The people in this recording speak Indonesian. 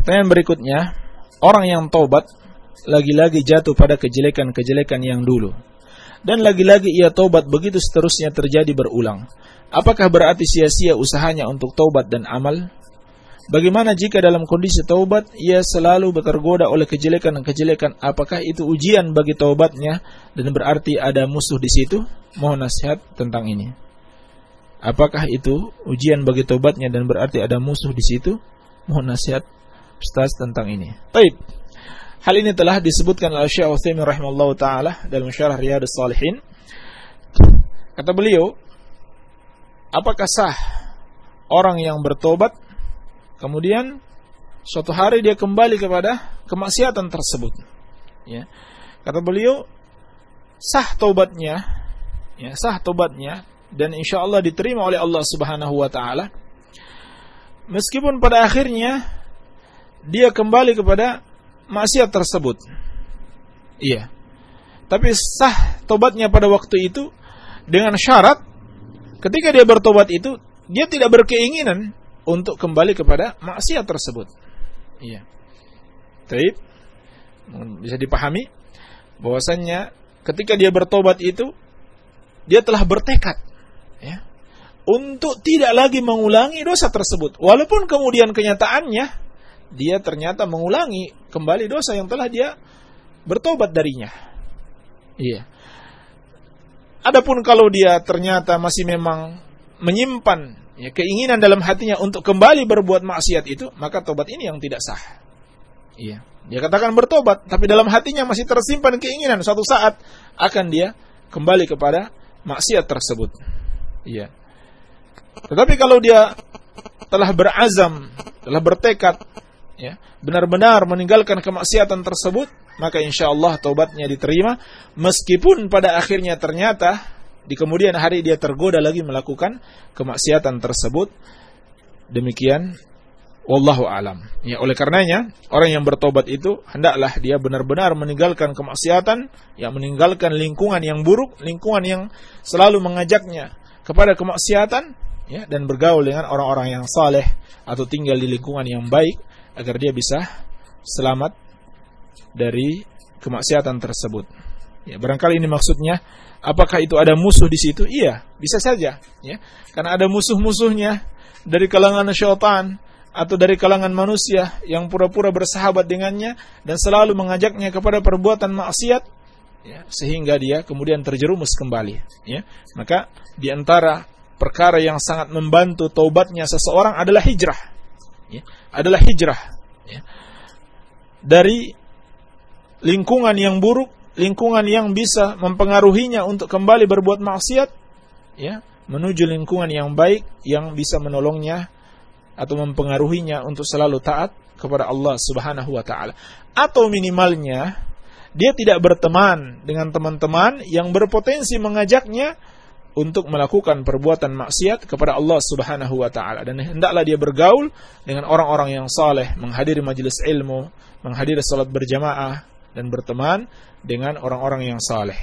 Pertanyaan berikutnya, orang yang taubat lagi-lagi jatuh pada kejelekan-kejelekan yang dulu. Dan lagi-lagi ia taubat begitu seterusnya terjadi berulang. Apakah berarti sia-sia usahanya untuk taubat dan amal? Bagaimana jika dalam kondisi taubat ia selalu tergoda oleh kejelekan-kejelekan? Apakah itu ujian bagi taubatnya dan berarti ada musuh di situ? Mohon nasihat tentang ini. Apakah itu ujian bagi taubatnya dan berarti ada musuh di situ? Mohon nasihat Ustaz tentang ini. Baik. Hal ini telah disebutkan oleh Syekh Utsaimin rahimallahu taala dalam Syarah Riyadhus Shalihin. Kata beliau, apakah sah orang yang bertobat kemudian suatu hari dia kembali kepada kemaksiatan tersebut? Ya. Kata beliau, sah tobatnya, ya, sah tobatnya dan insya Allah diterima oleh Allah Subhanahu wa taala. Meskipun pada akhirnya dia kembali kepada maksiat tersebut. Iya. Tapi sah tobatnya pada waktu itu dengan syarat ketika dia bertobat itu dia tidak berkeinginan untuk kembali kepada maksiat tersebut. Iya. Taib. Bisa dipahami bahwasannya ketika dia bertobat itu dia telah bertekad ya untuk tidak lagi mengulangi dosa tersebut walaupun kemudian kenyataannya dia ternyata mengulangi kembali dosa yang telah dia bertobat darinya. Iya. Adapun kalau dia ternyata masih memang menyimpan ya, keinginan dalam hatinya untuk kembali berbuat maksiat itu, maka tobat ini yang tidak sah. Iya. Dia katakan bertobat, tapi dalam hatinya masih tersimpan keinginan suatu saat akan dia kembali kepada maksiat tersebut. Iya. Tetapi kalau dia telah berazam, telah bertekad ya, benar-benar meninggalkan kemaksiatan tersebut, maka insya Allah taubatnya diterima, meskipun pada akhirnya ternyata di kemudian hari dia tergoda lagi melakukan kemaksiatan tersebut. Demikian, wallahu alam. Ya, oleh karenanya orang yang bertobat itu hendaklah dia benar-benar meninggalkan kemaksiatan, yang meninggalkan lingkungan yang buruk, lingkungan yang selalu mengajaknya kepada kemaksiatan, ya, dan bergaul dengan orang-orang yang saleh atau tinggal di lingkungan yang baik agar dia bisa selamat dari kemaksiatan tersebut. Ya, barangkali ini maksudnya, apakah itu ada musuh di situ? Iya, bisa saja, ya. Karena ada musuh-musuhnya dari kalangan syaitan atau dari kalangan manusia yang pura-pura bersahabat dengannya dan selalu mengajaknya kepada perbuatan maksiat ya, sehingga dia kemudian terjerumus kembali ya maka di antara perkara yang sangat membantu taubatnya seseorang adalah hijrah ya, adalah hijrah ya. dari lingkungan yang buruk, lingkungan yang bisa mempengaruhinya untuk kembali berbuat maksiat, ya, menuju lingkungan yang baik yang bisa menolongnya atau mempengaruhinya untuk selalu taat kepada Allah Subhanahu wa taala. Atau minimalnya dia tidak berteman dengan teman-teman yang berpotensi mengajaknya untuk melakukan perbuatan maksiat kepada Allah Subhanahu wa taala dan hendaklah dia bergaul dengan orang-orang yang saleh, menghadiri majelis ilmu, menghadiri salat berjamaah dan berteman dengan orang-orang yang saleh.